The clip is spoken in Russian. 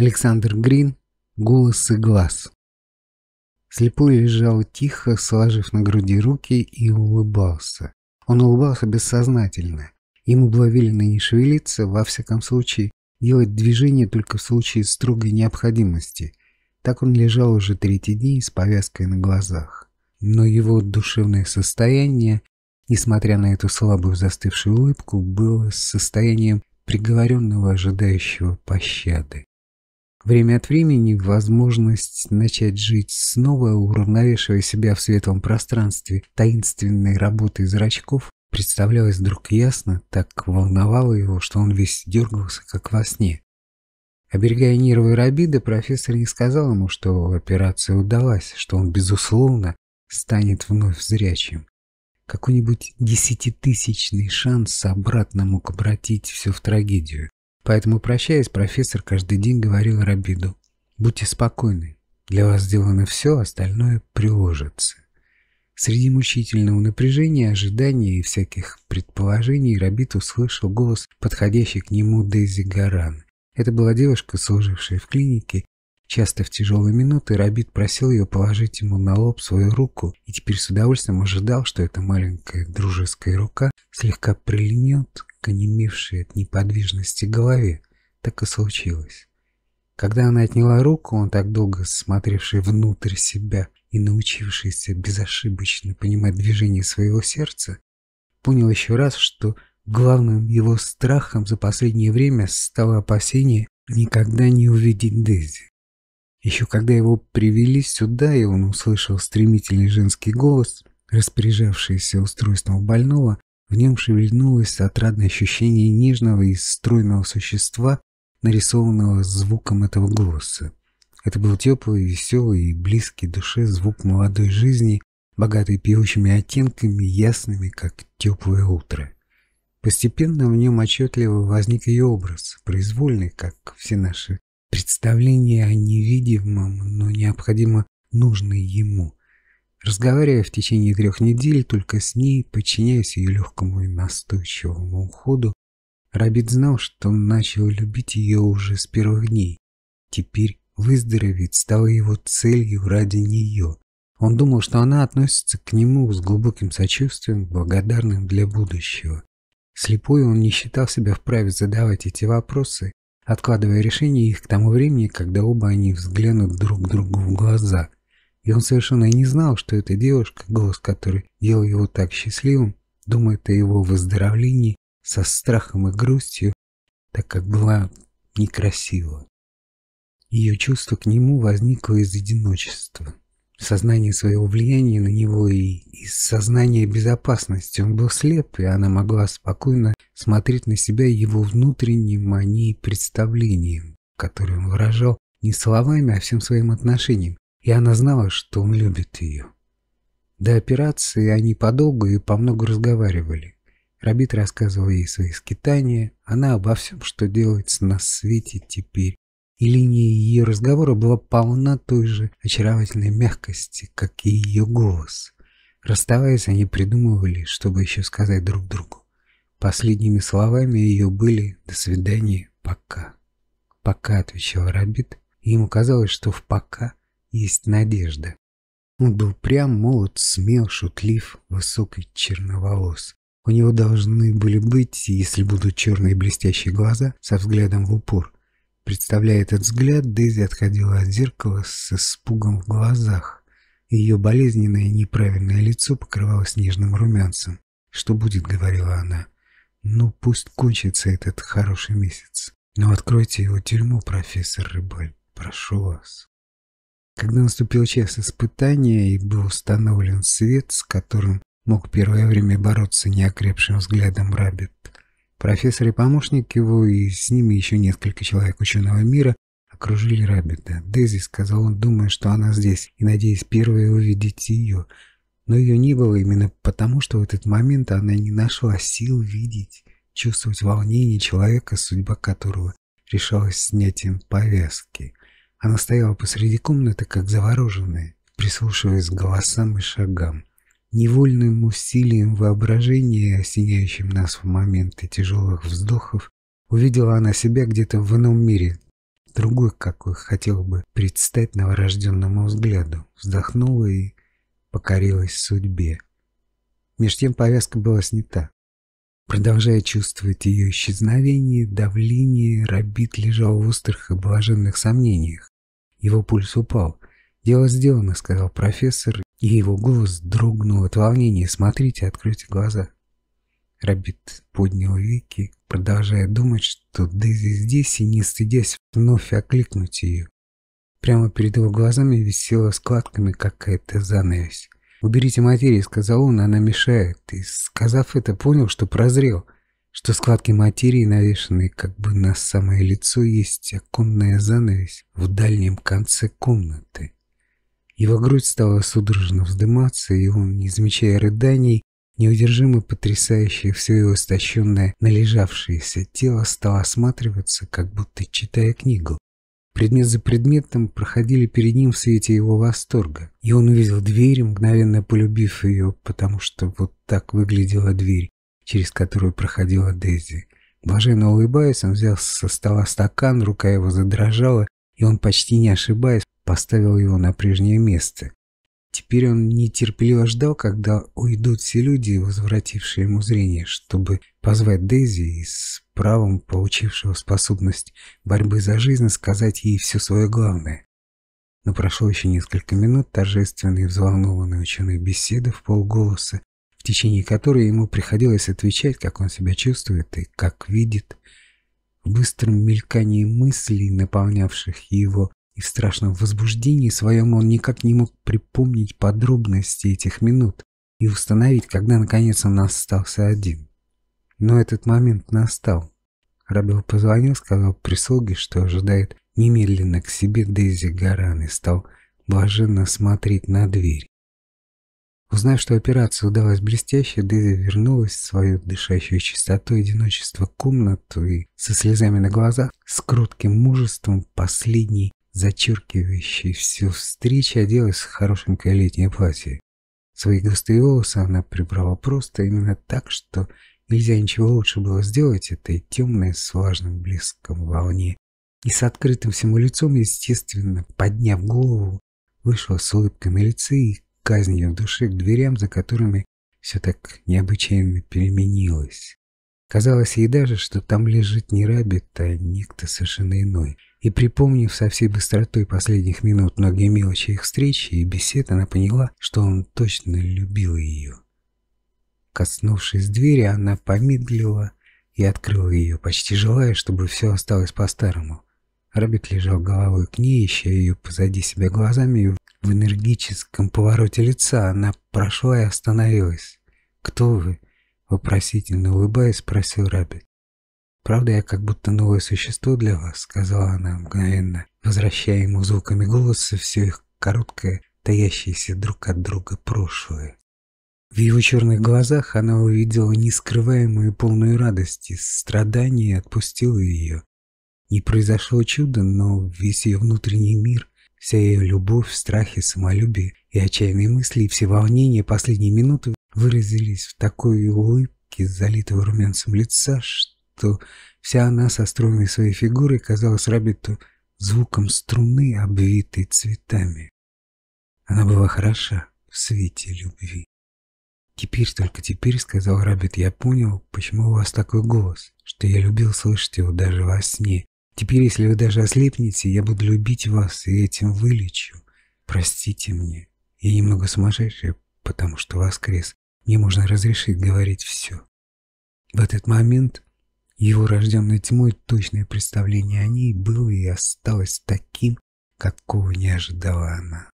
Александр Грин. Голос и глаз. Слепой лежал тихо, сложив на груди руки и улыбался. Он улыбался бессознательно. Ему было велено не шевелиться, во всяком случае, делать движение только в случае строгой необходимости. Так он лежал уже третий день с повязкой на глазах. Но его душевное состояние, несмотря на эту слабую застывшую улыбку, было состоянием приговоренного, ожидающего пощады. Время от времени возможность начать жить снова, уравновешивая себя в светлом пространстве таинственной работы зрачков, представлялась вдруг ясно, так волновало его, что он весь дергался, как во сне. Оберегая нервы Рабида, профессор не сказал ему, что операция удалась, что он, безусловно, станет вновь зрячим. Какой-нибудь десятитысячный шанс обратно мог обратить все в трагедию. Поэтому, прощаясь, профессор каждый день говорил Рабиду, «Будьте спокойны, для вас сделано все, остальное приложится». Среди мучительного напряжения, ожидания и всяких предположений Рабит услышал голос, подходящий к нему Дейзи Гаран. Это была девушка, служившая в клинике. Часто в тяжелые минуты Рабит просил ее положить ему на лоб свою руку и теперь с удовольствием ожидал, что эта маленькая дружеская рука слегка прильнет к онемевшей от неподвижности голове. Так и случилось. Когда она отняла руку, он так долго смотревший внутрь себя и научившийся безошибочно понимать движение своего сердца, понял еще раз, что главным его страхом за последнее время стало опасение никогда не увидеть Дейзи. Еще когда его привели сюда, и он услышал стремительный женский голос, распоряжавшийся устройством больного, в нем шевельнулось отрадное ощущение нежного и стройного существа, нарисованного звуком этого голоса. Это был теплый, веселый и близкий душе звук молодой жизни, богатый певучими оттенками, ясными, как теплое утро. Постепенно в нем отчетливо возник ее образ, произвольный, как все наши представления о невидимом, но необходимо нужной ему, Разговаривая в течение трех недель только с ней, подчиняясь ее легкому и настойчивому уходу, Рабит знал, что он начал любить ее уже с первых дней. Теперь выздороветь стало его целью ради нее. Он думал, что она относится к нему с глубоким сочувствием, благодарным для будущего. Слепой он не считал себя вправе задавать эти вопросы, откладывая решение их к тому времени, когда оба они взглянут друг другу в глаза – и он совершенно не знал, что эта девушка, голос которой делал его так счастливым, думает о его выздоровлении со страхом и грустью, так как была некрасива. Ее чувство к нему возникло из одиночества, сознание своего влияния на него и из сознания безопасности. Он был слеп, и она могла спокойно смотреть на себя его внутренним мании представлением, которое он выражал не словами, а всем своим отношением, и она знала, что он любит ее. До операции они подолгу и помногу разговаривали. Рабит рассказывал ей свои скитания, она обо всем, что делается на свете теперь. И линия ее разговора была полна той же очаровательной мягкости, как и ее голос. Расставаясь, они придумывали, чтобы еще сказать друг другу. Последними словами ее были «до свидания, пока». «Пока», — отвечал Рабит, и ему казалось, что в «пока» есть надежда. Он был прям, молод, смел, шутлив, высокий, черноволос. У него должны были быть, если будут черные блестящие глаза, со взглядом в упор. Представляя этот взгляд, Дейзи отходила от зеркала с испугом в глазах. Ее болезненное неправильное лицо покрывалось нежным румянцем. «Что будет?» — говорила она. «Ну, пусть кончится этот хороший месяц. Но откройте его тюрьму, профессор Рыбаль. Прошу вас». Когда наступил час испытания и был установлен свет, с которым мог первое время бороться неокрепшим взглядом Раббит, профессор и помощник его и с ними еще несколько человек ученого мира окружили Раббита. Дейзи сказал он, думая, что она здесь, и надеясь первой увидеть ее. Но ее не было именно потому, что в этот момент она не нашла сил видеть, чувствовать волнение человека, судьба которого решалась снятием повязки. Она стояла посреди комнаты, как завороженная, прислушиваясь к голосам и шагам. Невольным усилием воображения, осеняющим нас в моменты тяжелых вздохов, увидела она себя где-то в ином мире, другой, какой хотел бы предстать новорожденному взгляду, вздохнула и покорилась судьбе. Меж тем повязка была снята. Продолжая чувствовать ее исчезновение, давление, Рабит лежал в острых и блаженных сомнениях. Его пульс упал. «Дело сделано», — сказал профессор, и его голос дрогнул от волнения. «Смотрите, откройте глаза». Рабит поднял веки, продолжая думать, что Дейзи здесь, и не стыдясь вновь окликнуть ее. Прямо перед его глазами висела складками какая-то занавесь. «Уберите материю», — сказал он, — «она мешает». И, сказав это, понял, что прозрел, что складки материи, навешанные как бы на самое лицо, есть оконная занавесь в дальнем конце комнаты. Его грудь стала судорожно вздыматься, и он, не замечая рыданий, неудержимо потрясающее все его истощенное, належавшееся тело, стал осматриваться, как будто читая книгу. Предмет за предметом проходили перед ним в свете его восторга, и он увидел дверь, мгновенно полюбив ее, потому что вот так выглядела дверь, через которую проходила Дейзи. Блаженно улыбаясь, он взял со стола стакан, рука его задрожала, и он, почти не ошибаясь, поставил его на прежнее место. Теперь он нетерпеливо ждал, когда уйдут все люди, возвратившие ему зрение, чтобы позвать Дейзи и с правом получившего способность борьбы за жизнь сказать ей все свое главное. Но прошло еще несколько минут торжественной и взволнованной ученой беседы в полголоса, в течение которой ему приходилось отвечать, как он себя чувствует и как видит. В быстром мелькании мыслей, наполнявших его и в страшном возбуждении своем он никак не мог припомнить подробности этих минут и установить, когда наконец он остался один. Но этот момент настал. Рабел позвонил, сказал прислуге, что ожидает немедленно к себе Дейзи Гаран и стал блаженно смотреть на дверь. Узнав, что операция удалась блестяще, Дейзи вернулась в свою дышащую чистотой одиночества комнату и со слезами на глазах, с кротким мужеством последней зачеркивающей всю встречу, оделась в хорошенькое летнее платье. Свои густые волосы она прибрала просто, именно так, что нельзя ничего лучше было сделать этой темной с влажным блеском волне. И с открытым всему лицом, естественно, подняв голову, вышла с улыбкой на лице и казнью в душе к дверям, за которыми все так необычайно переменилось. Казалось ей даже, что там лежит не Рабит, а некто совершенно иной — и припомнив со всей быстротой последних минут многие мелочи их встречи и бесед, она поняла, что он точно любил ее. Коснувшись двери, она помедлила и открыла ее, почти желая, чтобы все осталось по-старому. Роберт лежал головой к ней, ища ее позади себя глазами, в энергическом повороте лица она прошла и остановилась. «Кто вы?» — вопросительно улыбаясь, спросил Рабит. «Правда, я как будто новое существо для вас», — сказала она мгновенно, возвращая ему звуками голоса все их короткое, таящееся друг от друга прошлое. В его черных глазах она увидела нескрываемую полную радости, страдание и отпустила ее. Не произошло чудо, но весь ее внутренний мир, вся ее любовь, страхи, самолюбие и отчаянные мысли и все волнения последней минуты выразились в такой улыбке, залитого румянцем лица, что вся она со стройной своей фигурой казалась Рабиту звуком струны, обвитой цветами. Она была хороша в свете любви. «Теперь, только теперь, — сказал Рабит, — я понял, почему у вас такой голос, что я любил слышать его даже во сне. Теперь, если вы даже ослепнете, я буду любить вас и этим вылечу. Простите мне, я немного сумасшедший, потому что воскрес. Мне можно разрешить говорить все». В этот момент его рожденной тьмой точное представление о ней было и осталось таким, какого не ожидала она.